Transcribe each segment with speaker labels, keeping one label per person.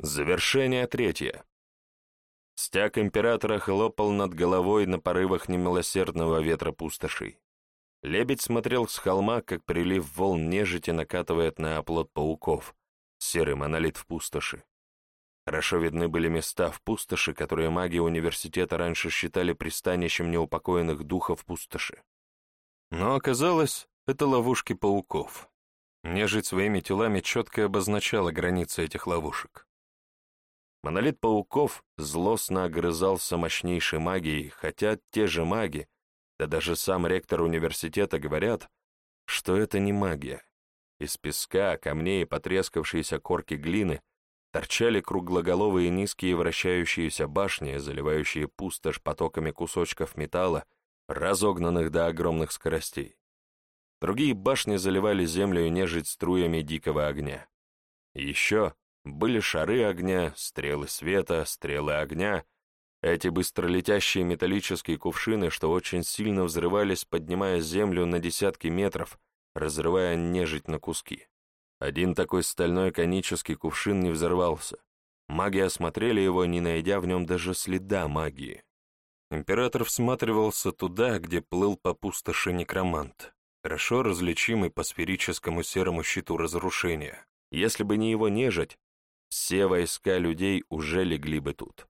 Speaker 1: Завершение третье. Стяг императора хлопал над головой на порывах немилосердного ветра пустошей. Лебедь смотрел с холма, как прилив волн нежити накатывает на оплот пауков, серый монолит в пустоши. Хорошо видны были места в пустоши, которые маги университета раньше считали пристанищем неупокоенных духов пустоши. Но оказалось, это ловушки пауков. Нежить своими телами четко обозначала границы этих ловушек. Монолит пауков злостно огрызался мощнейшей магией, хотя те же маги, да даже сам ректор университета говорят, что это не магия. Из песка, камней и потрескавшейся корки глины торчали круглоголовые низкие вращающиеся башни, заливающие пустошь потоками кусочков металла, разогнанных до огромных скоростей. Другие башни заливали землю и нежить струями дикого огня. Еще были шары огня, стрелы света, стрелы огня, эти быстролетящие металлические кувшины, что очень сильно взрывались, поднимая землю на десятки метров, разрывая нежить на куски. Один такой стальной конический кувшин не взорвался. Маги осмотрели его, не найдя в нем даже следа магии. Император всматривался туда, где плыл по пустоши некромант, хорошо различимый по сферическому серому щиту разрушения. Если бы не его нежить, все войска людей уже легли бы тут.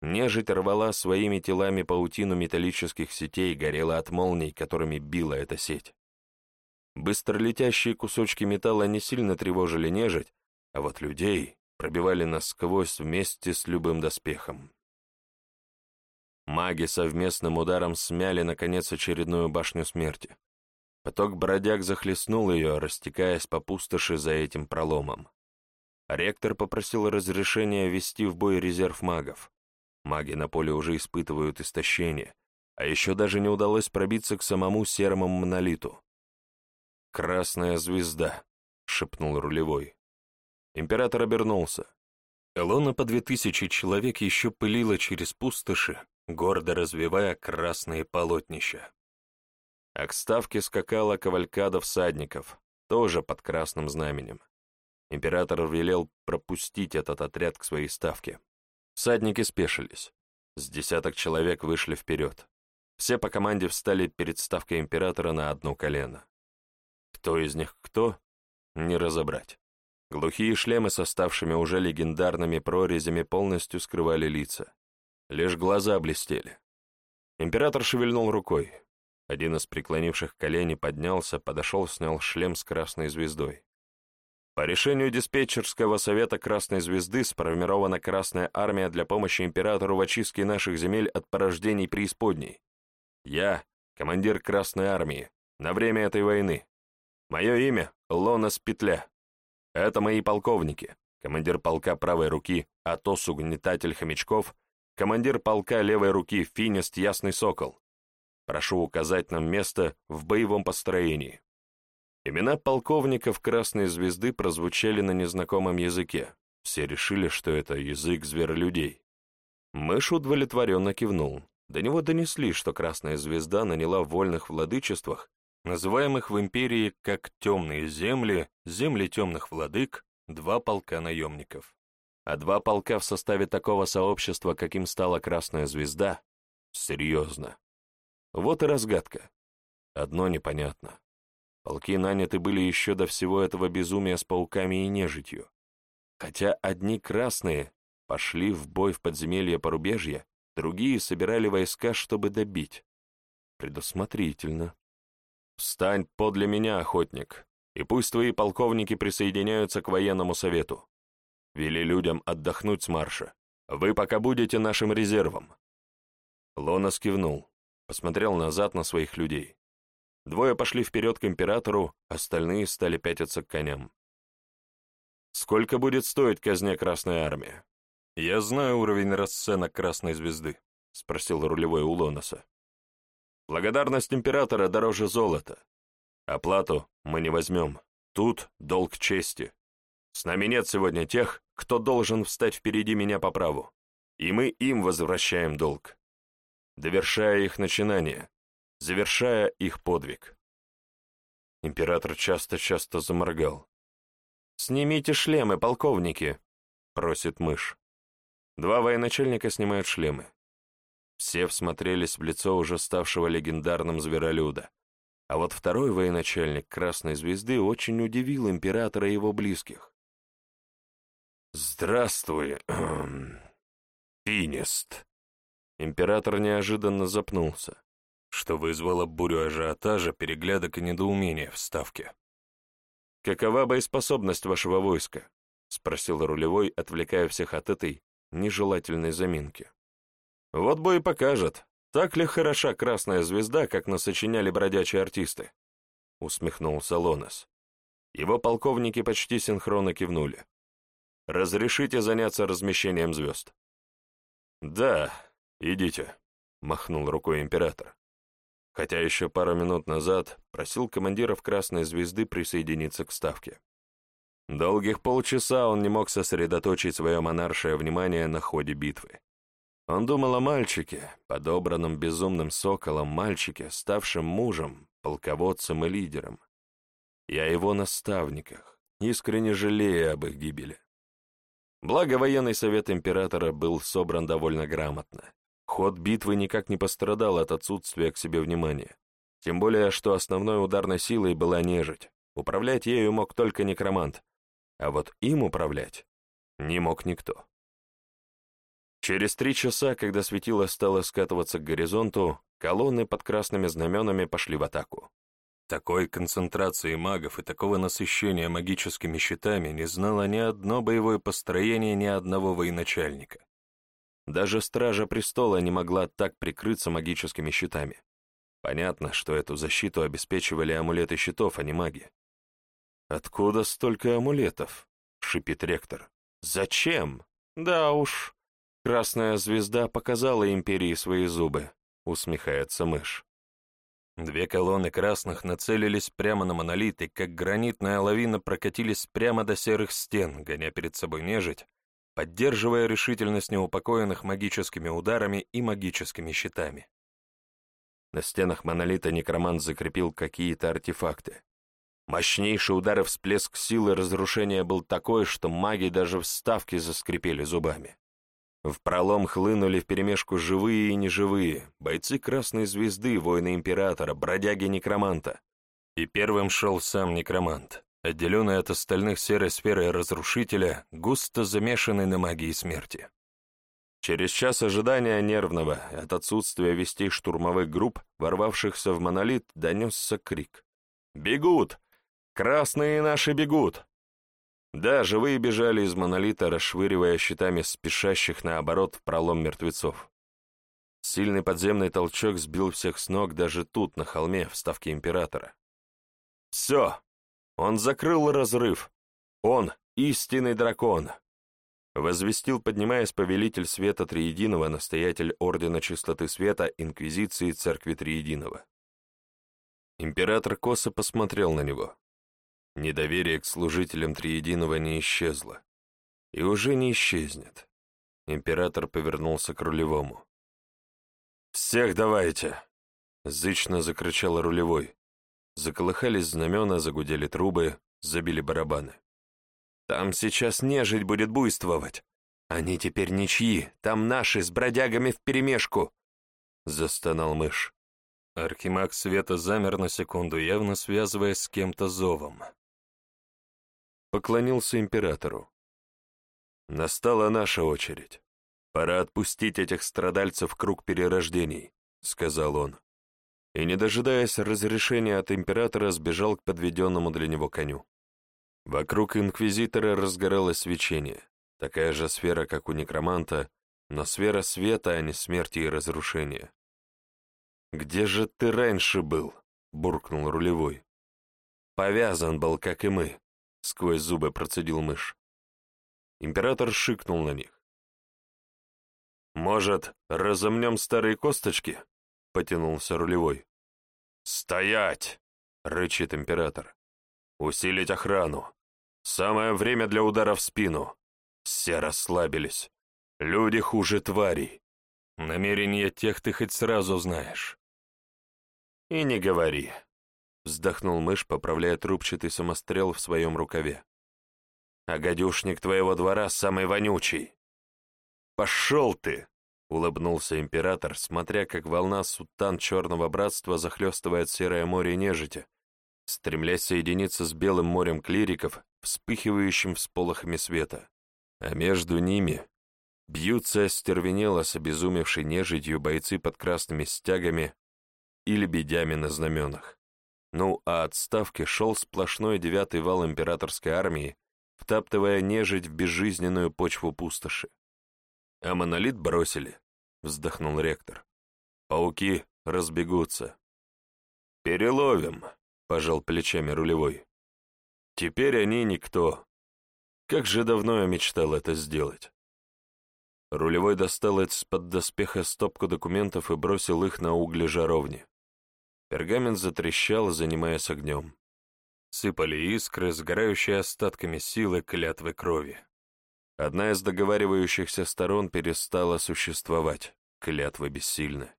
Speaker 1: Нежить рвала своими телами паутину металлических сетей, горела от молний, которыми била эта сеть. Быстролетящие кусочки металла не сильно тревожили нежить, а вот людей пробивали насквозь вместе с любым доспехом. Маги совместным ударом смяли, наконец, очередную башню смерти. Поток бродяг захлестнул ее, растекаясь по пустоши за этим проломом. Ректор попросил разрешения ввести в бой резерв магов. Маги на поле уже испытывают истощение, а еще даже не удалось пробиться к самому серому монолиту. «Красная звезда», — шепнул рулевой. Император обернулся. Колонна по две тысячи человек еще пылила через пустоши, гордо развивая красные полотнища. А к ставке скакала кавалькада всадников, тоже под красным знаменем. Император велел пропустить этот отряд к своей ставке. Всадники спешились. С десяток человек вышли вперед. Все по команде встали перед ставкой императора на одно колено. Кто из них кто, не разобрать. Глухие шлемы с оставшими уже легендарными прорезями полностью скрывали лица. Лишь глаза блестели. Император шевельнул рукой. Один из преклонивших колени поднялся, подошел, снял шлем с красной звездой. По решению диспетчерского совета Красной Звезды сформирована Красная Армия для помощи императору в очистке наших земель от порождений преисподней. Я — командир Красной Армии на время этой войны. Мое имя — Лонас Петля. Это мои полковники, командир полка правой руки Атос Угнетатель Хомячков, командир полка левой руки Финист Ясный Сокол. Прошу указать нам место в боевом построении. Имена полковников Красной Звезды прозвучали на незнакомом языке. Все решили, что это язык зверолюдей. Мышь удовлетворенно кивнул. До него донесли, что Красная Звезда наняла в вольных владычествах, называемых в империи как «темные земли», «земли темных владык», два полка наемников. А два полка в составе такого сообщества, каким стала Красная Звезда? Серьезно. Вот и разгадка. Одно непонятно. Полки наняты были еще до всего этого безумия с пауками и нежитью. Хотя одни красные пошли в бой в подземелье порубежья, другие собирали войска, чтобы добить. Предусмотрительно. «Встань подле меня, охотник, и пусть твои полковники присоединяются к военному совету. Вели людям отдохнуть с марша. Вы пока будете нашим резервом». Лонос кивнул, посмотрел назад на своих людей. Двое пошли вперед к императору, остальные стали пятиться к коням. «Сколько будет стоить казня Красной Армии?» «Я знаю уровень расценок Красной Звезды», — спросил рулевой у Лоноса. «Благодарность императора дороже золота. Оплату мы не возьмем. Тут долг чести. С нами нет сегодня тех, кто должен встать впереди меня по праву, и мы им возвращаем долг. Довершая их начинание, завершая их подвиг. Император часто-часто заморгал. «Снимите шлемы, полковники!» — просит мышь. Два военачальника снимают шлемы. Все всмотрелись в лицо уже ставшего легендарным зверолюда. А вот второй военачальник Красной Звезды очень удивил императора и его близких. «Здравствуй, Пинист!» Император неожиданно запнулся, что вызвало бурю ажиотажа, переглядок и недоумения в Ставке. «Какова боеспособность вашего войска?» — спросил рулевой, отвлекая всех от этой нежелательной заминки. «Вот бой покажет, так ли хороша красная звезда, как насочиняли бродячие артисты?» — усмехнулся Лонос. Его полковники почти синхронно кивнули. «Разрешите заняться размещением звезд?» «Да, идите», — махнул рукой император. Хотя еще пару минут назад просил командиров Красной Звезды присоединиться к ставке. Долгих полчаса он не мог сосредоточить свое монаршее внимание на ходе битвы. Он думал о мальчике, подобранном безумным соколом мальчике, ставшем мужем, полководцем и лидером. И о его наставниках, искренне жалея об их гибели. Благо, военный совет императора был собран довольно грамотно. Ход битвы никак не пострадал от отсутствия к себе внимания. Тем более, что основной ударной силой была нежить. Управлять ею мог только некромант, а вот им управлять не мог никто. Через три часа, когда светило стало скатываться к горизонту, колонны под красными знаменами пошли в атаку. Такой концентрации магов и такого насыщения магическими щитами не знало ни одно боевое построение ни одного военачальника. Даже Стража Престола не могла так прикрыться магическими щитами. Понятно, что эту защиту обеспечивали амулеты щитов, а не маги. «Откуда столько амулетов?» — шипит ректор. «Зачем?» «Да уж, Красная Звезда показала Империи свои зубы», — усмехается мышь. Две колонны красных нацелились прямо на монолит, и как гранитная лавина прокатились прямо до серых стен, гоня перед собой нежить, поддерживая решительность неупокоенных магическими ударами и магическими щитами. На стенах монолита некромант закрепил какие-то артефакты, Мощнейший удар и всплеск силы разрушения был такой, что маги даже в ставке заскрипели зубами. В пролом хлынули вперемешку живые и неживые, бойцы Красной Звезды, воины Императора, бродяги-некроманта. И первым шел сам некромант, отделенный от остальных серой сферы разрушителя, густо замешанный на магии смерти. Через час ожидания нервного от отсутствия вестей штурмовых групп, ворвавшихся в монолит, донесся крик. «Бегут! Красные наши бегут!» Да, живые бежали из монолита, расшвыривая щитами спешащих наоборот в пролом мертвецов. Сильный подземный толчок сбил всех с ног даже тут, на холме, в ставке императора. «Все! Он закрыл разрыв! Он — истинный дракон!» Возвестил, поднимаясь повелитель света Триединого, настоятель Ордена Чистоты Света Инквизиции Церкви Триединого. Император косо посмотрел на него. Недоверие к служителям Триединого не исчезло. И уже не исчезнет. Император повернулся к рулевому. «Всех давайте!» — зычно закричал рулевой. Заколыхались знамена, загудели трубы, забили барабаны. «Там сейчас нежить будет буйствовать. Они теперь ничьи, там наши с бродягами вперемешку!» — застонал мышь. Архимаг Света замер на секунду, явно связываясь с кем-то зовом поклонился императору. «Настала наша очередь. Пора отпустить этих страдальцев в круг перерождений», — сказал он. И, не дожидаясь разрешения от императора, сбежал к подведенному для него коню. Вокруг инквизитора разгоралось свечение, такая же сфера, как у некроманта, но сфера света, а не смерти и разрушения. «Где же ты раньше был?» — буркнул рулевой. «Повязан был, как и мы сквозь зубы процедил мышь. Император шикнул на них. «Может, разомнем старые косточки?» — потянулся рулевой. «Стоять!» — рычит император. «Усилить охрану. Самое время для удара в спину. Все расслабились. Люди хуже тварей. Намерения тех ты хоть сразу знаешь». «И не говори», Вздохнул мышь, поправляя трубчатый самострел в своем рукаве. а гадюшник твоего двора самый вонючий». «Пошел ты!» — улыбнулся император, смотря, как волна сутан Черного Братства захлестывает серое море нежити, стремлясь соединиться с белым морем клириков, вспыхивающим всполохами света. А между ними бьются остервенело с обезумевшей нежитью бойцы под красными стягами и лебедями на знаменах. Ну, а от ставки шел сплошной девятый вал императорской армии, втаптывая нежить в безжизненную почву пустоши. «А монолит бросили», — вздохнул ректор. «Пауки разбегутся». «Переловим», — пожал плечами рулевой. «Теперь они никто. Как же давно я мечтал это сделать». Рулевой достал из-под доспеха стопку документов и бросил их на угли жаровни. Пергамент затрещал, занимаясь огнем. Сыпали искры, сгорающие остатками силы клятвы крови. Одна из договаривающихся сторон перестала существовать, клятва бессильна.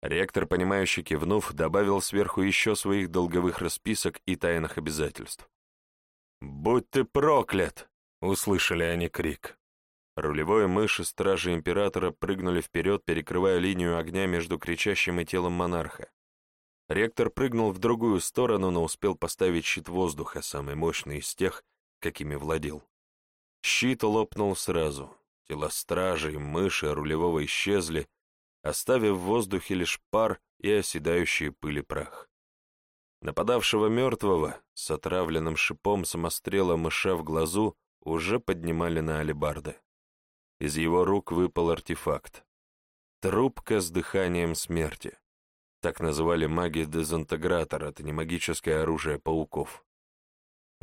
Speaker 1: Ректор, понимающий кивнув, добавил сверху еще своих долговых расписок и тайных обязательств. «Будь ты проклят!» — услышали они крик. Рулевой мышь и стражи императора прыгнули вперед, перекрывая линию огня между кричащим и телом монарха. Ректор прыгнул в другую сторону, но успел поставить щит воздуха, самый мощный из тех, какими владел. Щит лопнул сразу. Тела стражей, мыши, рулевого исчезли, оставив в воздухе лишь пар и оседающие пыли прах. Нападавшего мертвого с отравленным шипом самострела мыша в глазу уже поднимали на алебарды. Из его рук выпал артефакт. Трубка с дыханием смерти. Так называли маги дезинтегратор, это не магическое оружие пауков.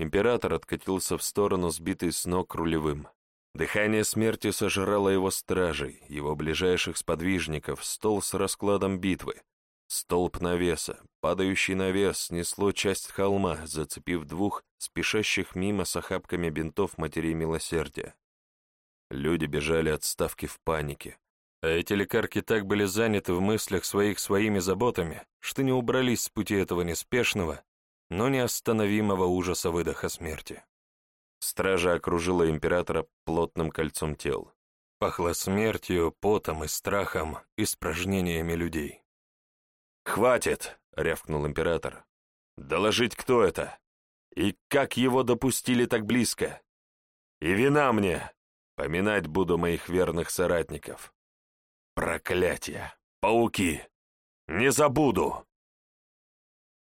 Speaker 1: Император откатился в сторону, сбитый с ног рулевым. Дыхание смерти сожрало его стражей, его ближайших сподвижников, стол с раскладом битвы. Столб навеса, падающий навес, снесло часть холма, зацепив двух спешащих мимо с охапками бинтов матерей милосердия. Люди бежали от ставки в панике. А эти лекарки так были заняты в мыслях своих своими заботами, что не убрались с пути этого неспешного, но неостановимого ужаса выдоха смерти. Стража окружила императора плотным кольцом тел. Пахло смертью, потом и страхом, испражнениями людей. «Хватит!» — рявкнул император. «Доложить, кто это? И как его допустили так близко? И вина мне! Поминать буду моих верных соратников. Проклятие! Пауки! Не забуду!»